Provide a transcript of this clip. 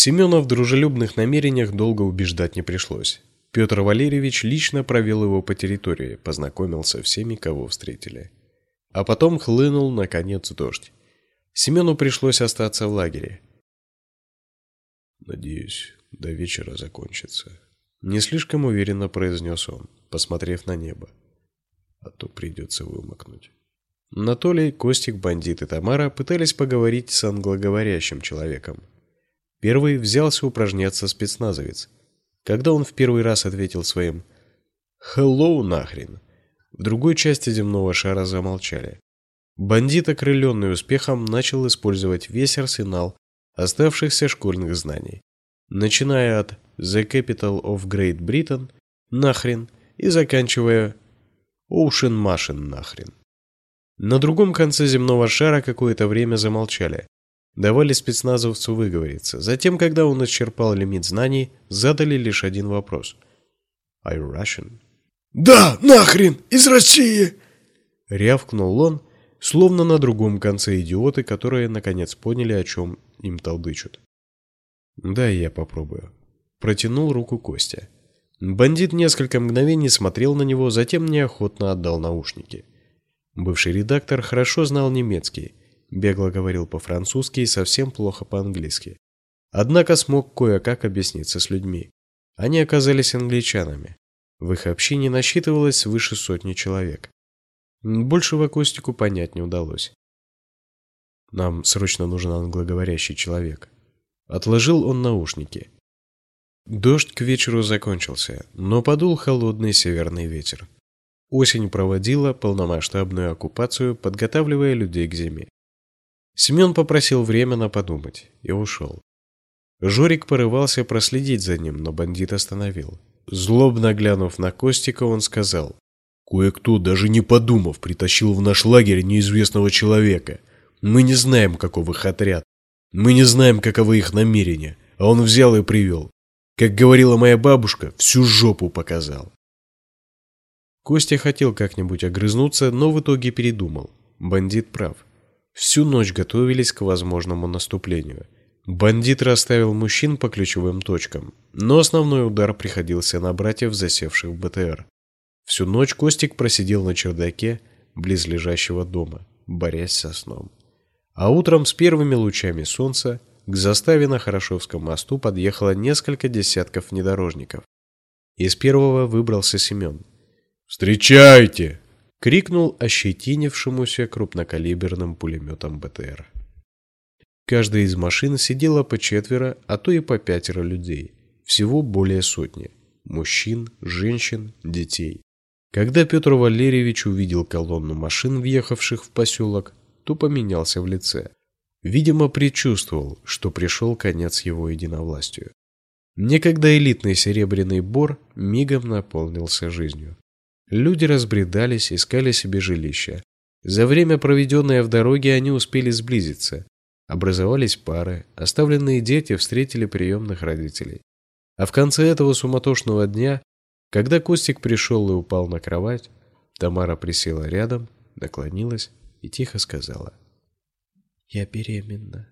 Семена в дружелюбных намерениях долго убеждать не пришлось. Петр Валерьевич лично провел его по территории, познакомил со всеми, кого встретили. А потом хлынул наконец дождь. Семену пришлось остаться в лагере. Надеюсь, до вечера закончится. Не слишком уверенно произнес он, посмотрев на небо. А то придется вымокнуть. Анатолий, Костик, бандит и Тамара пытались поговорить с англоговорящим человеком. Первый взялся упражняться спецназовец. Когда он в первый раз ответил своим «Hello нахрен», в другой части земного шара замолчали. Бандит, окрыленный успехом, начал использовать весь арсенал оставшихся школьных знаний, начиная от The Capital of Great Britain нахрен и заканчивая Ocean Машин нахрен. На другом конце земного шара какое-то время замолчали, давали спецназовцу выговориться. Затем, когда он исчерпал лимит знаний, задали лишь один вопрос. Are you Russian? Да, нахрен, из России! Рявкнул он, словно на другом конце идиоты, которые наконец поняли, о чем им толдычут. Да, я попробую. Протянул руку Костя. Бандит несколько мгновений смотрел на него, затем неохотно отдал наушники. Бывший редактор хорошо знал немецкий, бегло говорил по-французски и совсем плохо по-английски. Однако смог кое-как объясниться с людьми. Они оказались англичанами. В их общине насчитывалось выше сотни человек. Большего Костику понять не удалось. Нам срочно нужен англоговорящий человек. Отложил он наушники. Дождь к вечеру закончился, но подул холодный северный ветер. Осень проводила полномасштабную оккупацию, подготавливая людей к зиме. Семен попросил временно подумать и ушел. Жорик порывался проследить за ним, но бандит остановил. Злобно глянув на Костика, он сказал: Кое-кто, даже не подумав, притащил в наш лагерь неизвестного человека. Мы не знаем, каков их отряд. Мы не знаем, каковы их намерения. А он взял и привел. Как говорила моя бабушка, всю жопу показал. Костя хотел как-нибудь огрызнуться, но в итоге передумал. Бандит прав. Всю ночь готовились к возможному наступлению. Бандит расставил мужчин по ключевым точкам, но основной удар приходился на братьев, засевших в БТР. Всю ночь Костик просидел на чердаке близлежащего дома, борясь со сном. А утром с первыми лучами солнца к заставе на Хорошевском мосту подъехало несколько десятков внедорожников. Из первого выбрался Семен. «Встречайте!» — крикнул ощетинившемуся крупнокалиберным пулеметом БТР. Каждая из машин сидело по четверо, а то и по пятеро людей. Всего более сотни. Мужчин, женщин, детей. Когда Петр Валерьевич увидел колонну машин, въехавших в поселок, то поменялся в лице. Видимо, предчувствовал, что пришел конец его единовластию. Некогда элитный серебряный бор мигом наполнился жизнью. Люди разбредались, искали себе жилища. За время, проведенное в дороге, они успели сблизиться. Образовались пары, оставленные дети встретили приемных родителей. А в конце этого суматошного дня когда Костик пришел и упал на кровать, Тамара присела рядом, наклонилась и тихо сказала: "Я беременна".